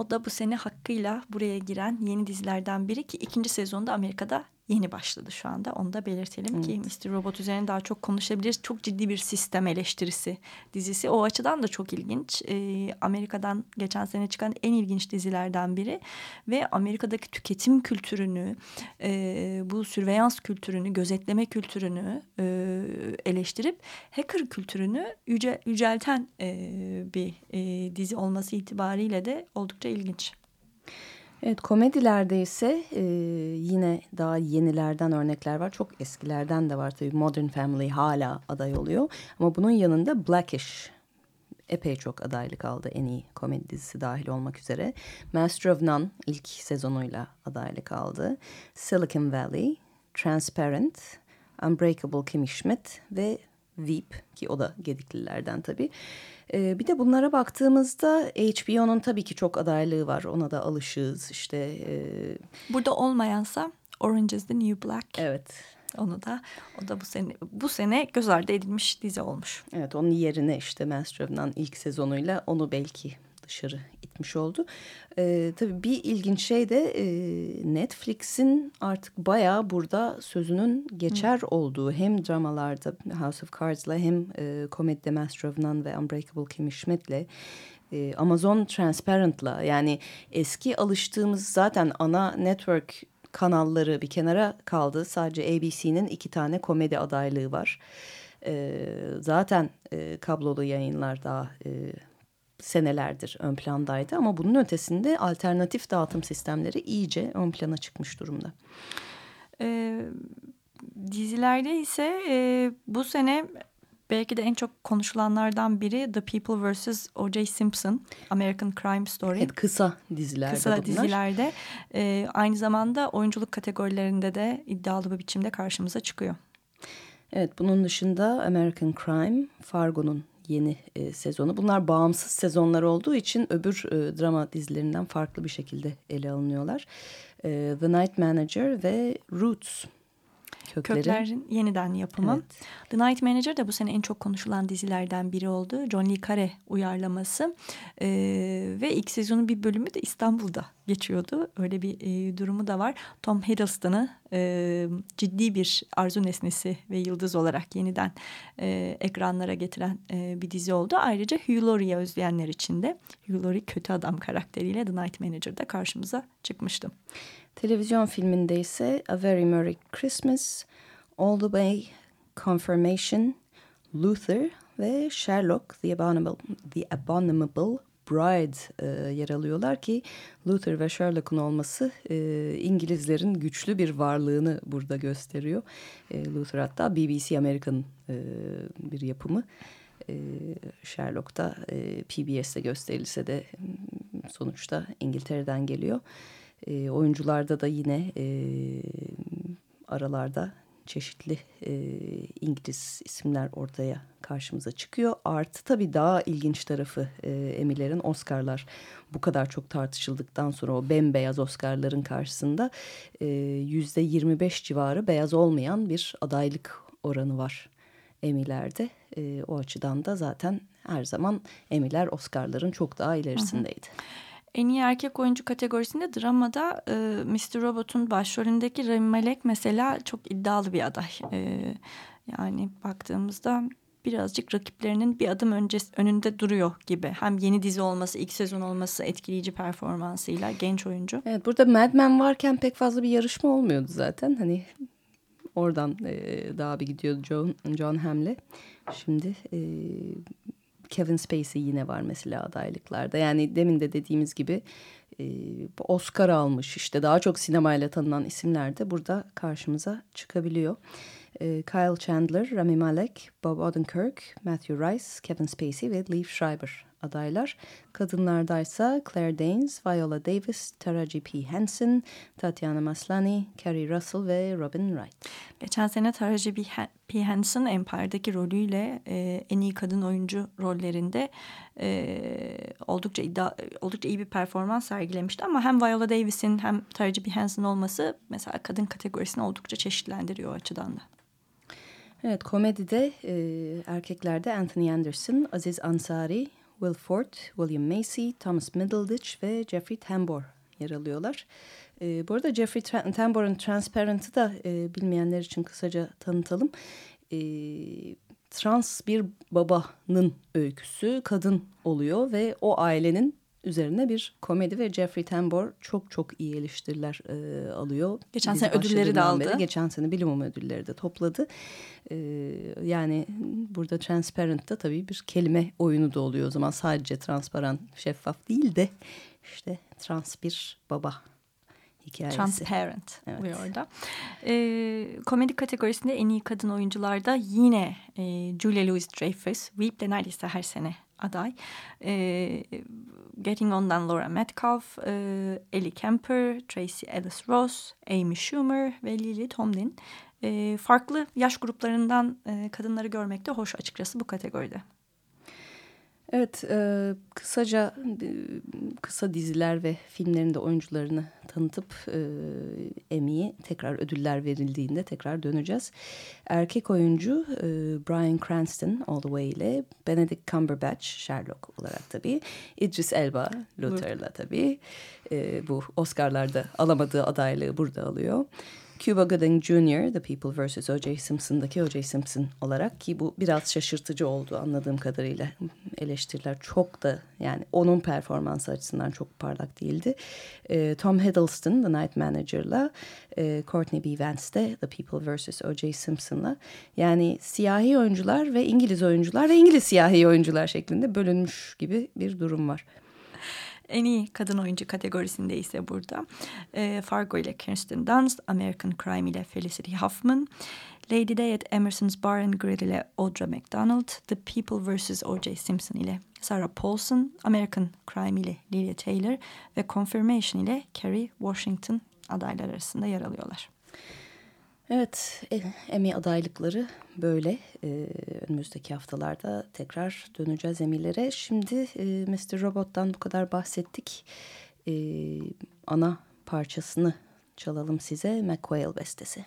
O da bu sene hakkıyla buraya giren yeni dizilerden biri ki ikinci sezonda Amerika'da yeni başladı şu anda. Onu da belirtelim ki Mr. Robot üzerine daha çok konuşabiliriz. Çok ciddi bir sistem eleştirisi dizisi. O açıdan da çok ilginç. Ee, Amerika'dan geçen sene çıkan en ilginç dizilerden biri. Ve Amerika'daki tüketim kültürünü, e, bu sürveyans kültürünü, gözetleme kültürünü e, eleştirip hacker kültürünü yüce, yücelten e, bir e, dizi olması itibariyle de oldukça ilginç. Evet komedilerde ise ee, yine daha yenilerden örnekler var. Çok eskilerden de var tabii. Modern Family hala aday oluyor. Ama bunun yanında Blackish epey çok adaylık aldı en iyi komedi dizisi dahil olmak üzere. Master of None ilk sezonuyla adaylık aldı. Silicon Valley, Transparent, Unbreakable Kimmy Schmidt ve Veep ki o da Gediklilerden tabii. Ee, bir de bunlara baktığımızda HBO'nun tabii ki çok adaylığı var. Ona da alışığız işte. e, Burada olmayansa Orange is the New Black. evet. Onu da o da bu sene bu sene göz ardı edilmiş dizi olmuş. Evet onun yerine işte Master of None ilk sezonuyla onu belki dışarı itmiş oldu. Ee, tabii bir ilginç şey de e, Netflix'in artık bayağı burada sözünün geçer olduğu hem dramalarda House of Cards'la hem e, komedide Master of None ve Unbreakable Kimmy Schmidt'le e, Amazon Transparent'la yani eski alıştığımız zaten ana network kanalları bir kenara kaldı. Sadece ABC'nin iki tane komedi adaylığı var. E, zaten e, kablolu yayınlar daha e, senelerdir ön plandaydı ama bunun ötesinde alternatif dağıtım sistemleri iyice ön plana çıkmış durumda. Ee, dizilerde ise e, bu sene belki de en çok konuşulanlardan biri The People vs. O.J. Simpson, American Crime Story. Evet, kısa dizilerde Kısa bunlar. dizilerde e, aynı zamanda oyunculuk kategorilerinde de iddialı bir biçimde karşımıza çıkıyor. Evet bunun dışında American Crime, Fargo'nun yeni e, sezonu. Bunlar bağımsız sezonlar olduğu için öbür e, drama dizilerinden farklı bir şekilde ele alınıyorlar. E, The Night Manager ve Roots. Kökleri. Köklerin yeniden yapımı. Evet. The Night Manager da bu sene en çok konuşulan dizilerden biri oldu. John Le Carre uyarlaması Ee, ve ilk sezonun bir bölümü de İstanbul'da geçiyordu. Öyle bir e, durumu da var. Tom Hiddleston'ı e, ciddi bir arzu nesnesi ve yıldız olarak yeniden e, ekranlara getiren e, bir dizi oldu. Ayrıca Hugh Laurie'yi özleyenler için de Hugh Laurie kötü adam karakteriyle The Night Manager'da karşımıza çıkmıştı. Televizyon filminde ise A Very Merry Christmas, All the Way, Confirmation, Luther ve Sherlock The Abominable, The Abominable Bride e, yer alıyorlar ki Luther ve Sherlock'un olması e, İngilizlerin güçlü bir varlığını burada gösteriyor. E, Luther hatta BBC American e, bir yapımı. E, Sherlock da e, PBS'te gösterilse de sonuçta İngiltere'den geliyor. Oyuncularda da yine e, aralarda çeşitli e, İngiliz isimler ortaya karşımıza çıkıyor. Artı tabii daha ilginç tarafı e, Emilerin Oscar'lar bu kadar çok tartışıldıktan sonra o bembeyaz Oscar'ların karşısında e, yüzde 25 civarı beyaz olmayan bir adaylık oranı var Emmy'lerde. E, o açıdan da zaten her zaman Emmy'ler Oscar'ların çok daha ilerisindeydi. En iyi erkek oyuncu kategorisinde dramada e, Mr. Robot'un başrolündeki Rami Malek mesela çok iddialı bir aday. E, yani baktığımızda birazcık rakiplerinin bir adım önce, önünde duruyor gibi. Hem yeni dizi olması, ilk sezon olması, etkileyici performansıyla genç oyuncu. Evet burada Mad Men varken pek fazla bir yarışma olmuyordu zaten. Hani oradan e, daha bir gidiyordu John, John Ham'le. Şimdi e, Kevin Spacey yine var mesela adaylıklarda. Yani demin de dediğimiz gibi e, Oscar almış işte daha çok sinemayla tanınan isimler de burada karşımıza çıkabiliyor. E, Kyle Chandler, Rami Malek, Bob Odenkirk, Matthew Rice, Kevin Spacey ve Liev Schreiber adaylar. Kadınlardaysa Claire Danes, Viola Davis, Taraji P. Henson, Tatiana Maslany, Carrie Russell ve Robin Wright. Geçen sene Taraji P. Hen- P. Henson Empire'daki rolüyle e, en iyi kadın oyuncu rollerinde e, oldukça iddia, oldukça iyi bir performans sergilemişti. Ama hem Viola Davis'in hem Taraji P. Henson olması mesela kadın kategorisini oldukça çeşitlendiriyor o açıdan da. Evet komedide e, erkeklerde Anthony Anderson, Aziz Ansari, Will Ford, William Macy, Thomas Middleditch ve Jeffrey Tambor yer alıyorlar. E, bu arada Jeffrey Tambor'un Transparent'ı da e, bilmeyenler için kısaca tanıtalım. E, trans bir babanın öyküsü kadın oluyor ve o ailenin üzerine bir komedi ve Jeffrey Tambor çok çok iyi eleştiriler e, alıyor. Geçen Dizi sene ödülleri de aldı. beri geçen sene bilimum ödülleri de topladı. E, yani burada Transparent'ta tabii bir kelime oyunu da oluyor o zaman sadece transparan şeffaf değil de işte trans bir baba hikayesi. Transparent Evet. oluyor orada. E, komedi kategorisinde en iyi kadın oyuncularda yine e, Julia Louis-Dreyfus, Veep de neredeyse her sene aday. E, Getting On'dan Laura Metcalf, e, Ellie Kemper, Tracy Ellis Ross, Amy Schumer ve Lily Tomlin. E, farklı yaş gruplarından e, kadınları görmek de hoş açıkçası bu kategoride. Evet, e, kısaca e, kısa diziler ve filmlerin de oyuncularını tanıtıp e, Emmy'ye tekrar ödüller verildiğinde tekrar döneceğiz. Erkek oyuncu e, Bryan Cranston All the Way ile Benedict Cumberbatch Sherlock olarak tabii. Idris Elba Luther'la tabii. E, bu Oscar'larda alamadığı adaylığı burada alıyor. Cuba Gooding Jr. The People vs. O.J. Simpson'daki O.J. Simpson olarak ki bu biraz şaşırtıcı oldu anladığım kadarıyla. Eleştiriler çok da yani onun performansı açısından çok parlak değildi. Ee, Tom Hiddleston The Night Manager'la e, Courtney B. Vance de The People vs. O.J. Simpson'la yani siyahi oyuncular ve İngiliz oyuncular ve İngiliz siyahi oyuncular şeklinde bölünmüş gibi bir durum var. En iyi kadın oyuncu kategorisinde ise burada e, Fargo ile Kirsten Dunst, American Crime ile Felicity Huffman, Lady Day at Emerson's Bar and Grill ile Audra McDonald, The People vs. O.J. Simpson ile Sarah Paulson, American Crime ile Lilia Taylor ve Confirmation ile Kerry Washington adaylar arasında yer alıyorlar. Evet, e, Emmy adaylıkları böyle. Ee, önümüzdeki haftalarda tekrar döneceğiz Emmy'lere. Şimdi e, Mr. Robot'tan bu kadar bahsettik. Ee, ana parçasını çalalım size. McQuail bestesi.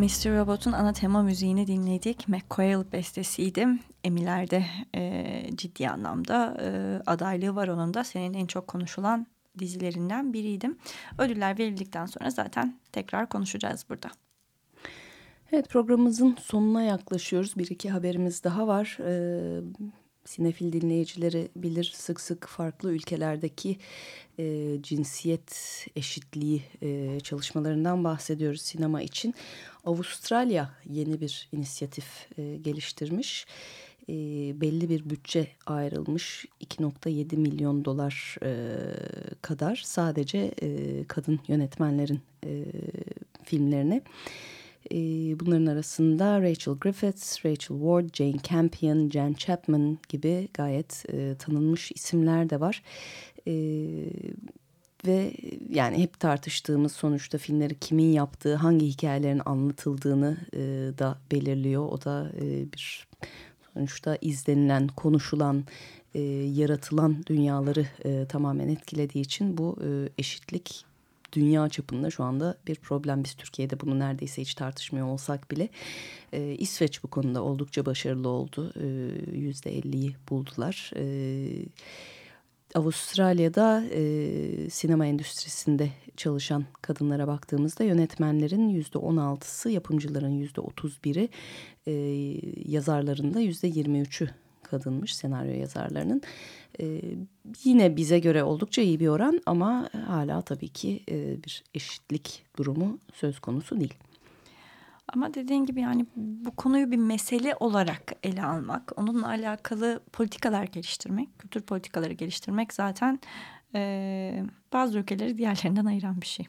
Mr. Robot'un ana tema müziğini dinledik. McCoy bestesiydi. Emiler'de e, ciddi anlamda e, adaylığı var onun da. Senin en çok konuşulan dizilerinden biriydim. Ödüller verildikten sonra zaten tekrar konuşacağız burada. Evet programımızın sonuna yaklaşıyoruz. Bir iki haberimiz daha var. Ee, sinefil dinleyicileri bilir sık sık farklı ülkelerdeki e, cinsiyet eşitliği e, çalışmalarından bahsediyoruz sinema için. Avustralya yeni bir inisiyatif e, geliştirmiş. E, belli bir bütçe ayrılmış 2.7 milyon dolar e, kadar sadece e, kadın yönetmenlerin e, filmlerine. E, bunların arasında Rachel Griffiths, Rachel Ward, Jane Campion, Jen Chapman gibi gayet e, tanınmış isimler de var. E, ve yani hep tartıştığımız sonuçta filmleri kimin yaptığı, hangi hikayelerin anlatıldığını e, da belirliyor. O da e, bir sonuçta izlenilen, konuşulan, e, yaratılan dünyaları e, tamamen etkilediği için bu e, eşitlik dünya çapında şu anda bir problem. Biz Türkiye'de bunu neredeyse hiç tartışmıyor olsak bile e, İsveç bu konuda oldukça başarılı oldu. Yüzde elliyi buldular. E, Avustralya'da e, sinema endüstrisinde çalışan kadınlara baktığımızda yönetmenlerin yüzde on altısı, yapımcıların yüzde otuz biri, yazarların da yüzde yirmi üçü kadınmış senaryo yazarlarının. E, yine bize göre oldukça iyi bir oran ama hala tabii ki e, bir eşitlik durumu söz konusu değil. Ama dediğin gibi yani bu konuyu bir mesele olarak ele almak, onunla alakalı politikalar geliştirmek, kültür politikaları geliştirmek zaten e, bazı ülkeleri diğerlerinden ayıran bir şey.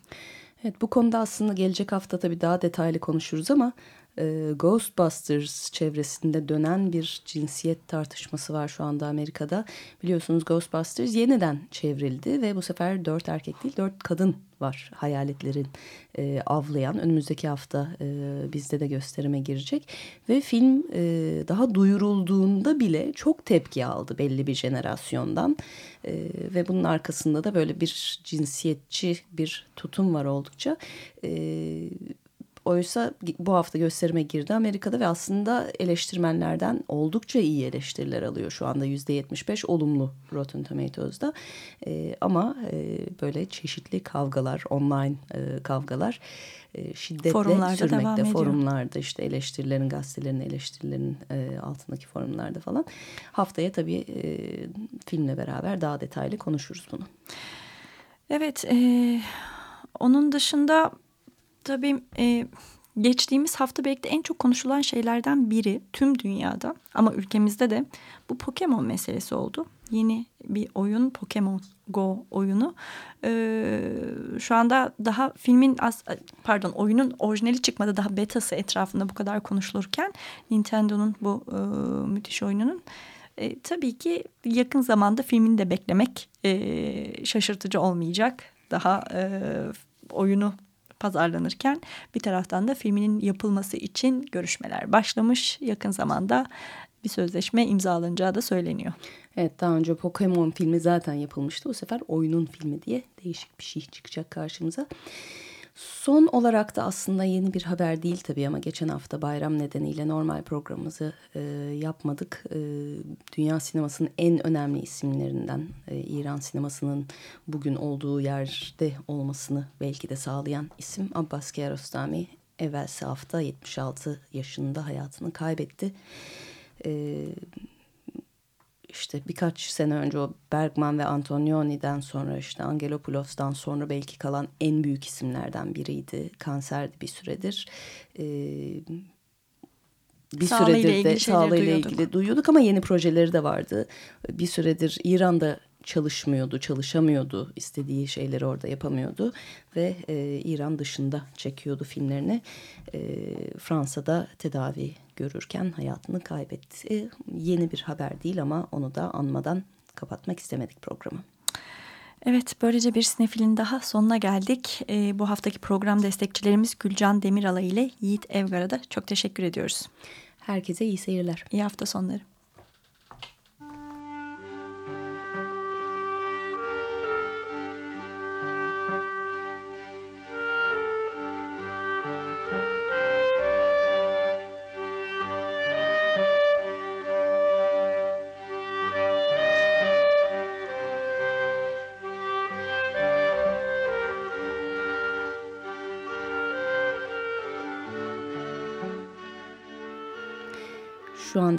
Evet bu konuda aslında gelecek hafta tabii daha detaylı konuşuruz ama e, Ghostbusters çevresinde dönen bir cinsiyet tartışması var şu anda Amerika'da. Biliyorsunuz Ghostbusters yeniden çevrildi ve bu sefer dört erkek değil dört kadın var hayaletlerin e, avlayan. Önümüzdeki hafta e, bizde de gösterime girecek ve film e, daha duyurulduğunda bile çok tepki aldı belli bir jenerasyondan e, ve bunun arkasında da böyle bir cinsiyetçi bir tutum var oldukça. E, Oysa bu hafta gösterime girdi Amerika'da ve aslında eleştirmenlerden oldukça iyi eleştiriler alıyor şu anda yüzde yetmiş beş olumlu Rotten Tomatoes'da. E, ama e, böyle çeşitli kavgalar, online e, kavgalar e, şiddetle Forumlarda devam sürmekte. ediyor. Forumlarda işte eleştirilerin, gazetelerin eleştirilerin e, altındaki forumlarda falan. Haftaya tabii e, filmle beraber daha detaylı konuşuruz bunu. Evet, e, onun dışında tabii e, geçtiğimiz hafta belki de en çok konuşulan şeylerden biri tüm dünyada ama ülkemizde de bu Pokemon meselesi oldu. Yeni bir oyun Pokemon Go oyunu. Ee, şu anda daha filmin as pardon oyunun orijinali çıkmadı daha betası etrafında bu kadar konuşulurken Nintendo'nun bu e, müthiş oyununun e, tabii ki yakın zamanda filmini de beklemek e, şaşırtıcı olmayacak. Daha e, oyunu pazarlanırken bir taraftan da filminin yapılması için görüşmeler başlamış. Yakın zamanda bir sözleşme imzalanacağı da söyleniyor. Evet daha önce Pokemon filmi zaten yapılmıştı. Bu sefer oyunun filmi diye değişik bir şey çıkacak karşımıza. Son olarak da aslında yeni bir haber değil tabii ama geçen hafta bayram nedeniyle normal programımızı e, yapmadık. E, dünya sinemasının en önemli isimlerinden e, İran sinemasının bugün olduğu yerde olmasını belki de sağlayan isim Abbas Kiarostami. Evvelsi hafta 76 yaşında hayatını kaybetti. E, işte birkaç sene önce o Bergman ve Antonioni'den sonra işte Angelopoulos'tan sonra belki kalan en büyük isimlerden biriydi. Kanserdi bir süredir. Ee, bir Sağlığıyla süredir de ilgili sağlığıyla duyuyorduk. ilgili duyuyorduk ama yeni projeleri de vardı. Bir süredir İran'da çalışmıyordu, çalışamıyordu. istediği şeyleri orada yapamıyordu ve e, İran dışında çekiyordu filmlerini. E, Fransa'da tedavi görürken hayatını kaybetti. E, yeni bir haber değil ama onu da anmadan kapatmak istemedik programı. Evet böylece bir sinefilin daha sonuna geldik. Ee, bu haftaki program destekçilerimiz Gülcan Demirala ile Yiğit Evgar'a da çok teşekkür ediyoruz. Herkese iyi seyirler. İyi hafta sonları.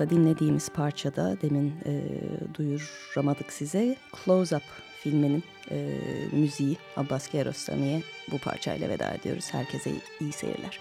Anda dinlediğimiz parçada demin e, duyuramadık size Close Up filminin e, müziği Abbas Kiarostami'ye bu parçayla veda ediyoruz. Herkese iyi seyirler.